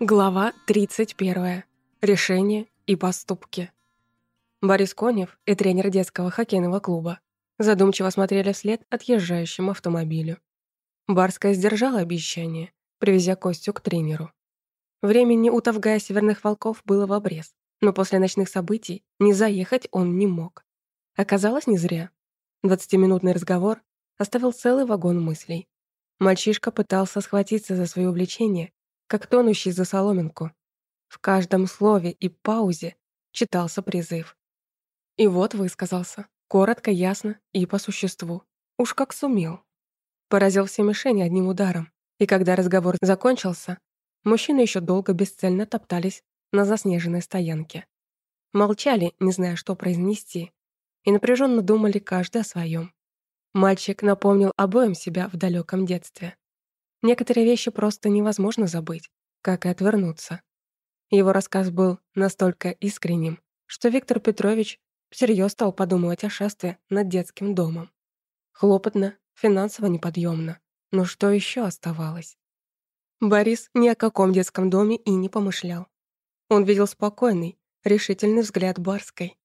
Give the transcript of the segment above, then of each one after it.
Глава 31. Решения и поступки. Борис Конев и тренер детского хоккейного клуба задумчиво смотрели вслед отъезжающему автомобилю. Барская сдержала обещание, привезя Костю к тренеру. Времени у Тавгая Северных Волков было в обрез, но после ночных событий не заехать он не мог. Оказалось, не зря. Двадцатиминутный разговор оставил целый вагон мыслей. Мальчишка пытался схватиться за свое увлечение как тонущий за соломинку. В каждом слове и паузе читался призыв. И вот высказался, коротко, ясно и по существу. Уж как сумел. Поразил все мишени одним ударом. И когда разговор закончился, мужчины еще долго бесцельно топтались на заснеженной стоянке. Молчали, не зная, что произнести, и напряженно думали каждый о своем. Мальчик напомнил обоим себя в далеком детстве. Некоторые вещи просто невозможно забыть, как и отвернуться. Его рассказ был настолько искренним, что Виктор Петрович всерьез стал подумывать о шестве над детским домом. Хлопотно, финансово неподъемно. Но что еще оставалось? Борис ни о каком детском доме и не помышлял. Он видел спокойный, решительный взгляд Барской.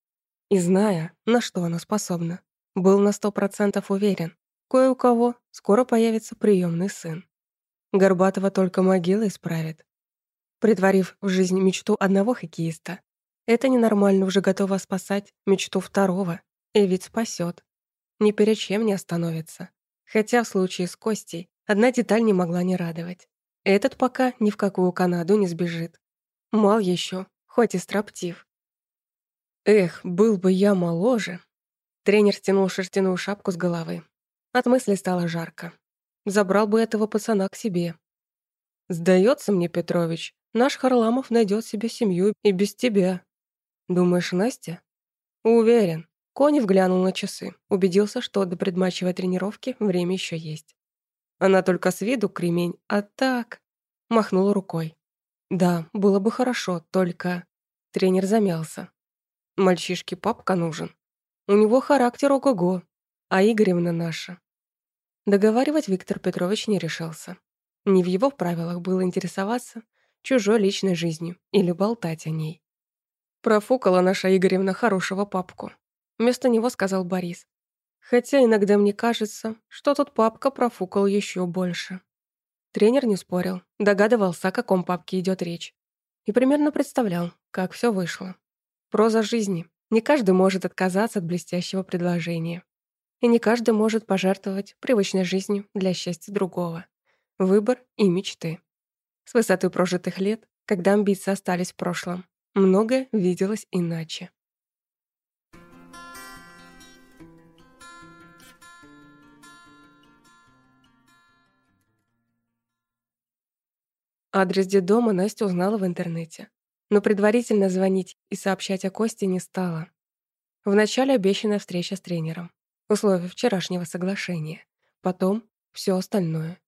И зная, на что она способна, был на сто процентов уверен, кое у кого скоро появится приемный сын. Горбатова только могила исправит. Притворив в жизнь мечту одного хоккеиста, это ненормально уже готова спасать мечту второго, и ведь спасет. Ни перед чем не остановится. Хотя в случае с Костей одна деталь не могла не радовать. Этот пока ни в какую Канаду не сбежит. Мал еще, хоть и строптив. Эх, был бы я моложе. Тренер стянул шерстяную шапку с головы. От мысли стало жарко. Забрал бы этого пацана к себе. Сдается мне, Петрович, наш Харламов найдет себе семью и без тебя. Думаешь, Настя? Уверен. Конев глянул на часы, убедился, что до предматчевой тренировки время еще есть. Она только с виду кремень, а так... Махнула рукой. Да, было бы хорошо, только... Тренер замялся. Мальчишке папка нужен. У него характер ого-го, а Игоревна наша. Договаривать Виктор Петрович не решился. Не в его правилах было интересоваться чужой личной жизнью или болтать о ней. Профукала наша Игоревна хорошего папку. Вместо него сказал Борис. Хотя иногда мне кажется, что тот папка профукал еще больше. Тренер не спорил, догадывался, о каком папке идет речь. И примерно представлял, как все вышло. Проза жизни. Не каждый может отказаться от блестящего предложения и не каждый может пожертвовать привычной жизнью для счастья другого. Выбор и мечты. С высоты прожитых лет, когда амбиции остались в прошлом, многое виделось иначе. Адрес детдома Настя узнала в интернете, но предварительно звонить и сообщать о Косте не стала. Вначале обещанная встреча с тренером условия вчерашнего соглашения. Потом все остальное.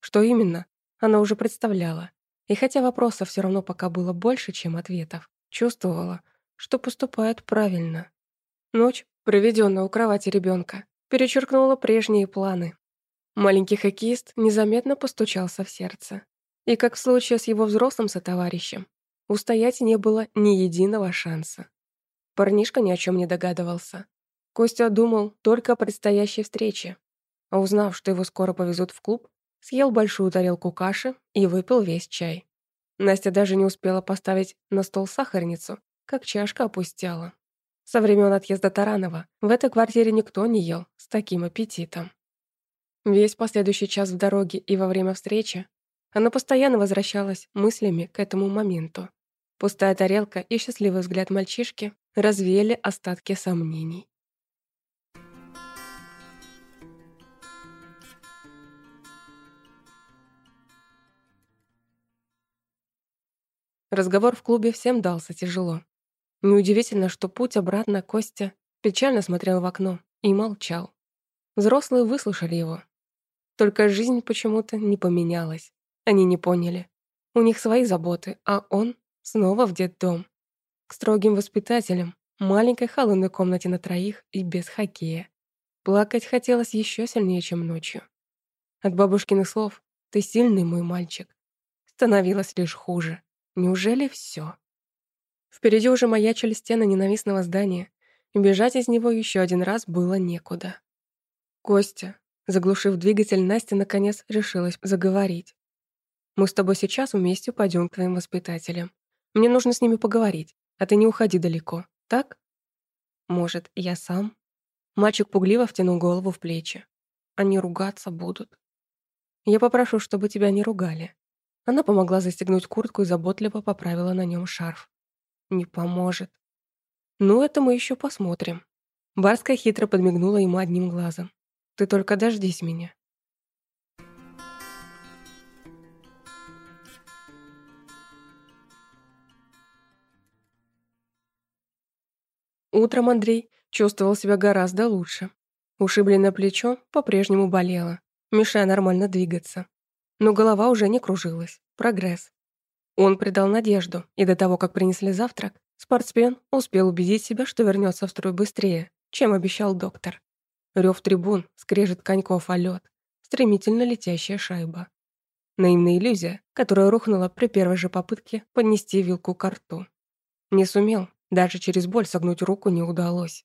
Что именно, она уже представляла. И хотя вопросов все равно пока было больше, чем ответов, чувствовала, что поступает правильно. Ночь, проведенная у кровати ребенка, перечеркнула прежние планы. Маленький хоккеист незаметно постучался в сердце. И как в случае с его взрослым сотоварищем, устоять не было ни единого шанса. Парнишка ни о чем не догадывался. Костя думал только о предстоящей встрече, а узнав, что его скоро повезут в клуб, съел большую тарелку каши и выпил весь чай. Настя даже не успела поставить на стол сахарницу, как чашка опустела. Со времен отъезда Таранова в этой квартире никто не ел с таким аппетитом. Весь последующий час в дороге и во время встречи она постоянно возвращалась мыслями к этому моменту. Пустая тарелка и счастливый взгляд мальчишки развеяли остатки сомнений. Разговор в клубе всем дался тяжело. Неудивительно, что путь обратно Костя печально смотрел в окно и молчал. Взрослые выслушали его. Только жизнь почему-то не поменялась. Они не поняли. У них свои заботы, а он снова в детдом. К строгим воспитателям, маленькой холодной комнате на троих и без хоккея. Плакать хотелось еще сильнее, чем ночью. От бабушкиных слов «Ты сильный, мой мальчик», становилось лишь хуже. Неужели все? Впереди уже маячили стены ненавистного здания, и бежать из него еще один раз было некуда. Костя, заглушив двигатель, Настя наконец решилась заговорить. «Мы с тобой сейчас вместе пойдем к твоим воспитателям. Мне нужно с ними поговорить, а ты не уходи далеко, так?» «Может, я сам?» Мальчик пугливо втянул голову в плечи. «Они ругаться будут». «Я попрошу, чтобы тебя не ругали». Она помогла застегнуть куртку и заботливо поправила на нем шарф. «Не поможет». «Ну, это мы еще посмотрим». Барская хитро подмигнула ему одним глазом. «Ты только дождись меня». Утром Андрей чувствовал себя гораздо лучше. Ушибленное плечо по-прежнему болело, мешая нормально двигаться. Но голова уже не кружилась. Прогресс. Он придал надежду, и до того, как принесли завтрак, спортсмен успел убедить себя, что вернется в строй быстрее, чем обещал доктор. Рев трибун, скрежет коньков о лед, стремительно летящая шайба. Наивная иллюзия, которая рухнула при первой же попытке поднести вилку к рту. Не сумел, даже через боль согнуть руку не удалось.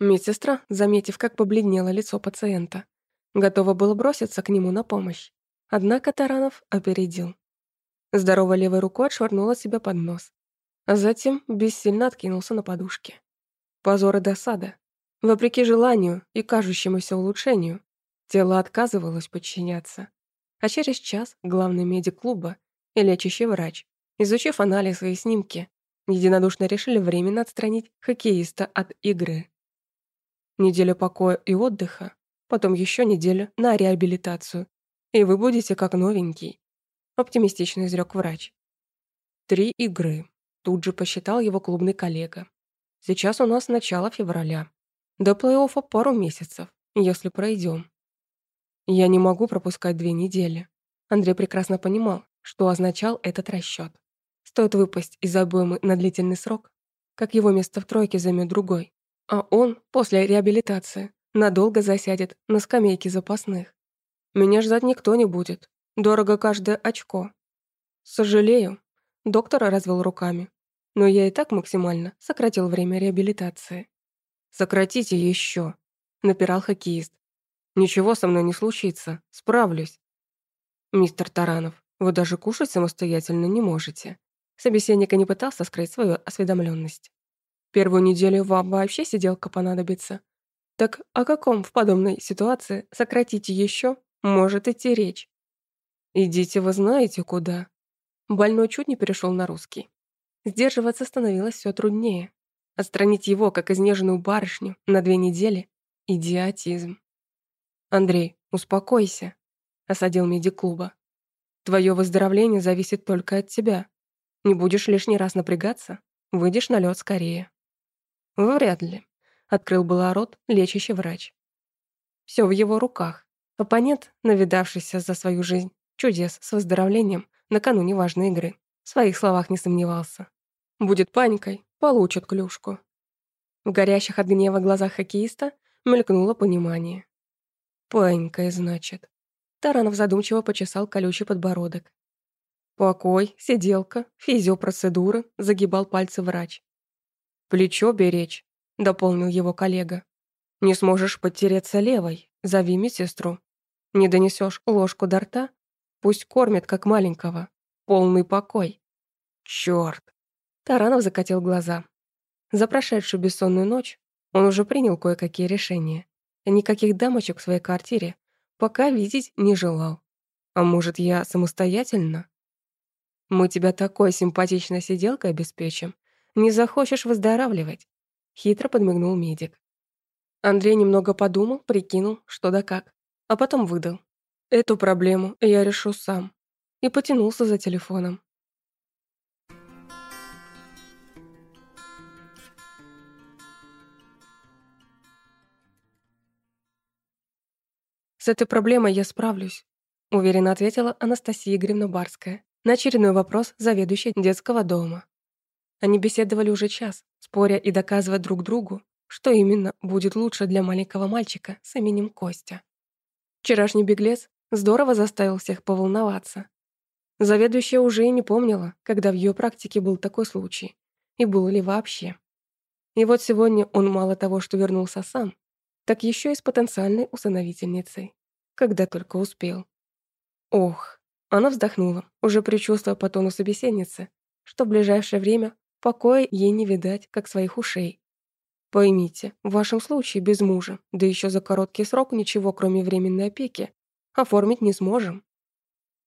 Медсестра, заметив, как побледнело лицо пациента, готова была броситься к нему на помощь. Однако Таранов опередил. Здоровой левой рукой отшвырнула себя под нос, а затем бессильно откинулся на подушке. Позор и досада. Вопреки желанию и кажущемуся улучшению, тело отказывалось подчиняться. А через час главный медик клуба и лечащий врач, изучив анализы и снимки, единодушно решили временно отстранить хоккеиста от игры. Неделя покоя и отдыха, потом еще неделя на реабилитацию, и вы будете как новенький», — оптимистично изрек врач. «Три игры», — тут же посчитал его клубный коллега. «Сейчас у нас начало февраля. До плей-оффа пару месяцев, если пройдем. Я не могу пропускать две недели. Андрей прекрасно понимал, что означал этот расчет. Стоит выпасть из обоймы на длительный срок, как его место в тройке займет другой. А он, после реабилитации, надолго засядет на скамейке запасных. Меня ждать никто не будет. Дорого каждое очко. Сожалею. Доктор развел руками. Но я и так максимально сократил время реабилитации. «Сократите еще», — напирал хоккеист. «Ничего со мной не случится. Справлюсь». «Мистер Таранов, вы даже кушать самостоятельно не можете. Собеседник и не пытался скрыть свою осведомленность. Первую неделю вам вообще сиделка понадобится. Так о каком в подобной ситуации сократите еще может идти речь? Идите вы знаете куда. Больной чуть не перешел на русский. Сдерживаться становилось все труднее. Отстранить его, как изнеженную барышню, на две недели — идиотизм. «Андрей, успокойся», — осадил медик клуба. «Твое выздоровление зависит только от тебя. Не будешь лишний раз напрягаться, выйдешь на лед скорее. Вряд ли. Открыл было рот лечащий врач. Все в его руках. Оппонент, навидавшийся за свою жизнь чудес с выздоровлением накануне важной игры, в своих словах не сомневался. Будет паникой, получит клюшку. В горящих от гнева глазах хоккеиста мелькнуло понимание. «Панькой, значит». Таранов задумчиво почесал колючий подбородок. Покой, сиделка, физиопроцедуры, загибал пальцы врач. «Плечо беречь», — дополнил его коллега. «Не сможешь подтереться левой, зови медсестру. Не донесешь ложку до рта, пусть кормит, как маленького. Полный покой». «Чёрт!» Таранов закатил глаза. За прошедшую бессонную ночь он уже принял кое-какие решения. Никаких дамочек в своей квартире пока видеть не желал. А может, я самостоятельно? Мы тебя такой симпатичной сиделкой обеспечим. Не захочешь выздоравливать. Хитро подмигнул медик. Андрей немного подумал, прикинул, что да как, а потом выдал. Эту проблему я решу сам. И потянулся за телефоном. «С этой проблемой я справлюсь», — уверенно ответила Анастасия Игоревна Барская, на очередной вопрос заведующей детского дома. Они беседовали уже час, споря и доказывая друг другу, что именно будет лучше для маленького мальчика с именем Костя. Вчерашний беглец здорово заставил всех поволноваться. Заведующая уже и не помнила, когда в ее практике был такой случай, и был ли вообще. И вот сегодня он мало того, что вернулся сам, так еще и с потенциальной усыновительницей, когда только успел. Ох, она вздохнула, уже предчувствуя по тону собеседницы, что в ближайшее время покоя ей не видать, как своих ушей. Поймите, в вашем случае без мужа, да еще за короткий срок ничего, кроме временной опеки, оформить не сможем.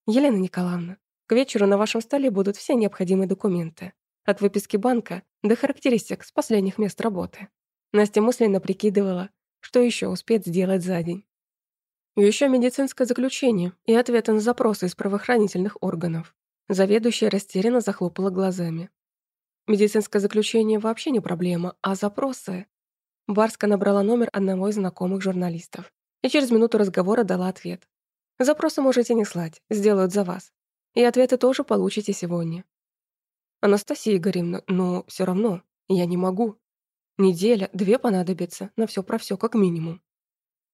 Елена Николаевна, к вечеру на вашем столе будут все необходимые документы. От выписки банка до характеристик с последних мест работы. Настя мысленно прикидывала, что еще успеет сделать за день. Еще медицинское заключение и ответы на запросы из правоохранительных органов. Заведующая растерянно захлопала глазами. Медицинское заключение вообще не проблема, а запросы... Барска набрала номер одного из знакомых журналистов и через минуту разговора дала ответ. Запросы можете не слать, сделают за вас. И ответы тоже получите сегодня. Анастасия Игоревна, но все равно, я не могу. Неделя, две понадобится, на все про все как минимум.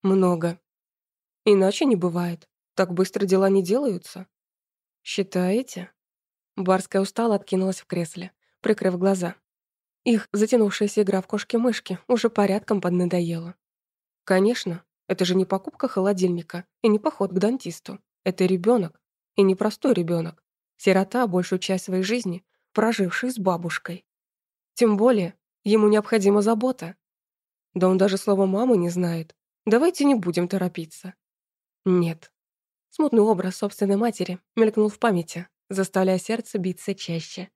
Много. Иначе не бывает. Так быстро дела не делаются. Считаете? Барская устала откинулась в кресле прикрыв глаза. Их затянувшаяся игра в кошки-мышки уже порядком поднадоела. Конечно, это же не покупка холодильника и не поход к дантисту. Это ребенок, и не простой ребенок. Сирота, большую часть своей жизни, проживший с бабушкой. Тем более, ему необходима забота. Да он даже слова мамы не знает. Давайте не будем торопиться. Нет. Смутный образ собственной матери мелькнул в памяти, заставляя сердце биться чаще.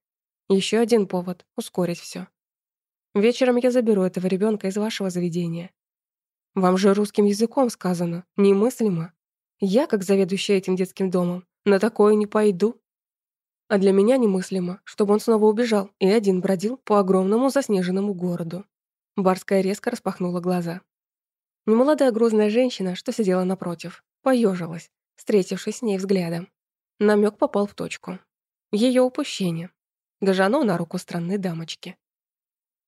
Еще один повод ускорить все. Вечером я заберу этого ребенка из вашего заведения. Вам же русским языком сказано, немыслимо. Я, как заведующая этим детским домом, на такое не пойду. А для меня немыслимо, чтобы он снова убежал и один бродил по огромному заснеженному городу. Барская резко распахнула глаза. Немолодая грузная женщина, что сидела напротив, поежилась, встретившись с ней взглядом. Намек попал в точку. Ее упущение. Даже оно на руку странной дамочки.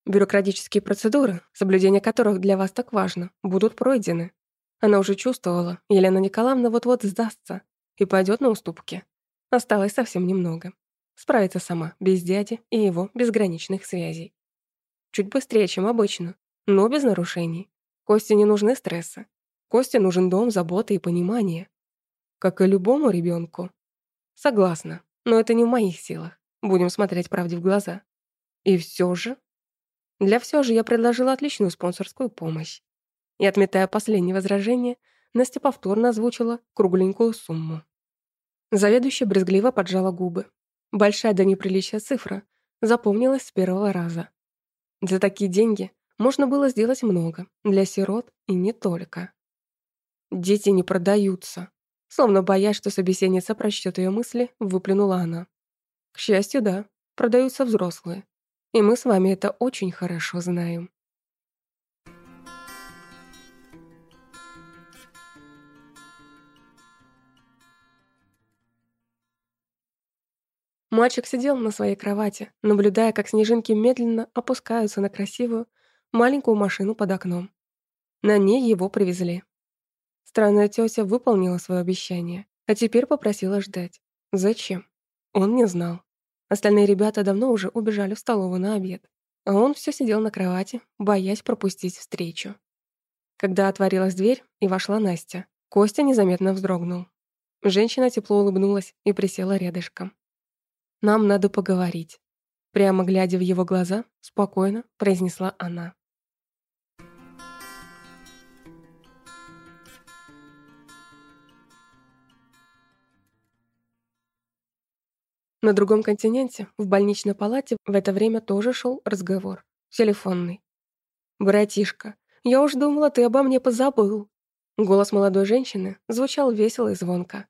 Бюрократические процедуры, соблюдение которых для вас так важно, будут пройдены. Она уже чувствовала, Елена Николаевна вот-вот сдастся и пойдет на уступки. Осталось совсем немного. Справиться сама, без дяди и его безграничных связей. Чуть быстрее, чем обычно, но без нарушений. Косте не нужны стрессы. Косте нужен дом, забота и понимание. Как и любому ребенку. Согласна, но это не в моих силах. Будем смотреть правде в глаза. И все же... Для все же я предложила отличную спонсорскую помощь. И, отметая последнее возражение, Настя повторно озвучила кругленькую сумму. Заведующая брезгливо поджала губы. Большая до неприличия цифра запомнилась с первого раза. За такие деньги можно было сделать много, для сирот и не только. «Дети не продаются», словно боясь, что собеседница прочтет ее мысли, выплюнула она. К счастью, да, продаются взрослые. И мы с вами это очень хорошо знаем. Мальчик сидел на своей кровати, наблюдая, как снежинки медленно опускаются на красивую маленькую машину под окном. На ней его привезли. Странная тетя выполнила свое обещание, а теперь попросила ждать. Зачем? Он не знал. Остальные ребята давно уже убежали в столовую на обед, а он все сидел на кровати, боясь пропустить встречу. Когда отворилась дверь и вошла Настя, Костя незаметно вздрогнул. Женщина тепло улыбнулась и присела рядышком. «Нам надо поговорить», прямо глядя в его глаза, спокойно произнесла она. На другом континенте, в больничной палате, в это время тоже шел разговор. Телефонный. «Братишка, я уж думала, ты обо мне позабыл». Голос молодой женщины звучал весело и звонко.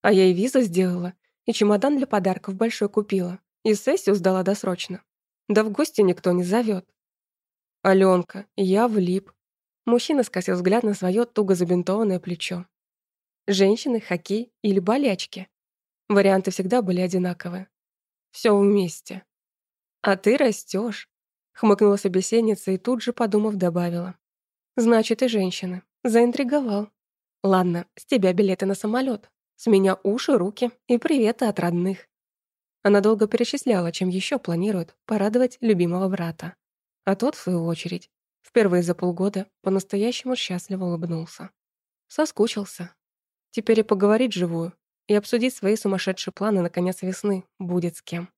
А я и визу сделала, и чемодан для подарков большой купила, и сессию сдала досрочно. Да в гости никто не зовет. Аленка, я влип. Мужчина скосил взгляд на свое туго забинтованное плечо. Женщины, хоккей или болячки. Варианты всегда были одинаковые. Все вместе. «А ты растешь, хмыкнула собеседница и тут же, подумав, добавила. «Значит, и женщины. Заинтриговал. Ладно, с тебя билеты на самолет. С меня уши, руки и приветы от родных. Она долго перечисляла, чем еще планирует порадовать любимого брата. А тот, в свою очередь, впервые за полгода по-настоящему счастливо улыбнулся. Соскучился. Теперь и поговорить живую, и обсудить свои сумасшедшие планы на конец весны будет с кем.